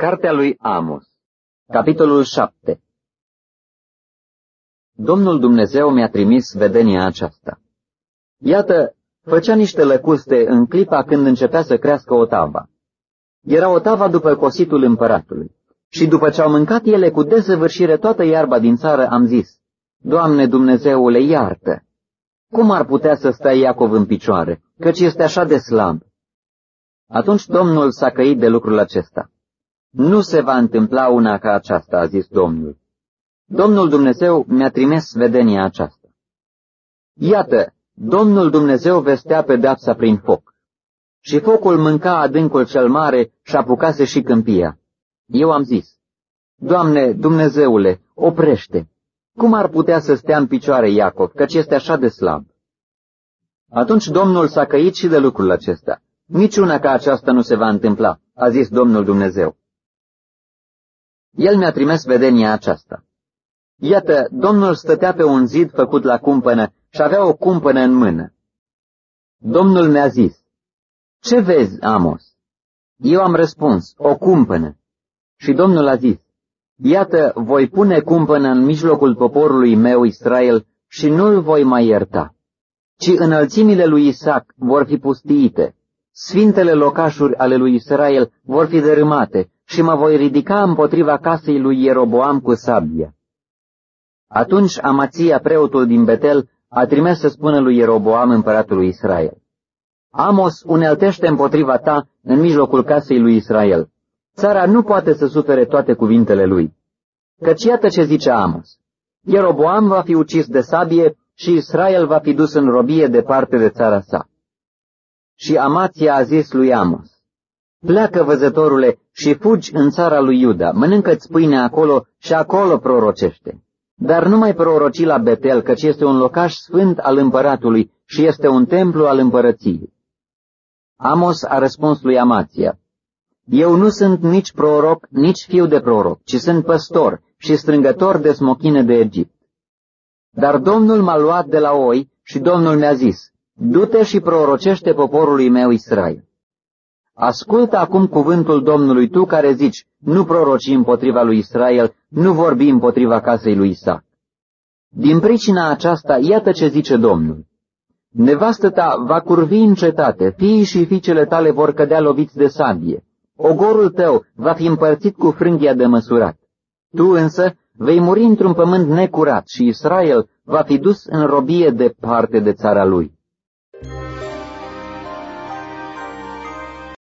Cartea lui Amos, capitolul 7 Domnul Dumnezeu mi-a trimis vedenia aceasta. Iată, făcea niște lăcuste în clipa când începea să crească o tava. Era o tava după cositul împăratului. Și după ce au mâncat ele cu desăvârșire toată iarba din țară, am zis, Doamne Dumnezeule, iartă! Cum ar putea să stea Iacov în picioare, căci este așa de slab? Atunci Domnul s-a căit de lucrul acesta. Nu se va întâmpla una ca aceasta, a zis Domnul. Domnul Dumnezeu mi-a trimis vedenia aceasta. Iată, Domnul Dumnezeu vestea pedepsa prin foc. Și focul mânca adâncul cel mare și apucase și câmpia. Eu am zis, Doamne, Dumnezeule, oprește! Cum ar putea să stea în picioare Iacov, căci este așa de slab? Atunci Domnul s-a căit și de lucrul acesta. Niciuna ca aceasta nu se va întâmpla, a zis Domnul Dumnezeu. El mi-a trimis vedenia aceasta. Iată, Domnul stătea pe un zid făcut la cumpănă și avea o cumpănă în mână. Domnul mi-a zis, Ce vezi, Amos? Eu am răspuns, o cumpănă. Și Domnul a zis, Iată, voi pune cumpănă în mijlocul poporului meu Israel și nu-l voi mai ierta, ci înălțimile lui Isaac vor fi pustiite, sfintele locașuri ale lui Israel vor fi dărâmate și mă voi ridica împotriva casei lui Ieroboam cu sabia. Atunci Amația, preotul din Betel, a trimis să spună lui Ieroboam, împăratul lui Israel. Amos uneltește împotriva ta în mijlocul casei lui Israel. Țara nu poate să sufere toate cuvintele lui. Căci iată ce zice Amos. Ieroboam va fi ucis de sabie și Israel va fi dus în robie departe de țara sa. Și Amația a zis lui Amos, Pleacă, văzătorule, și fugi în țara lui Iuda, mănâncă-ți pâine acolo și acolo prorocește. Dar nu mai proroci la Betel, căci este un locaș sfânt al împăratului și este un templu al împărăției. Amos a răspuns lui Amația, Eu nu sunt nici proroc, nici fiu de proroc, ci sunt păstor și strângător de smochine de Egipt. Dar Domnul m-a luat de la oi și Domnul mi-a zis, Du-te și prorocește poporului meu Israel. Ascultă acum cuvântul Domnului tu care zici, nu proroci împotriva lui Israel, nu vorbi împotriva casei lui Isaac. Din pricina aceasta, iată ce zice Domnul. Nevastă ta va curvi în cetate, fiii și fiicele tale vor cădea loviți de sabie. Ogorul tău va fi împărțit cu frânghia de măsurat. Tu însă vei muri într-un pământ necurat și Israel va fi dus în robie departe de țara lui.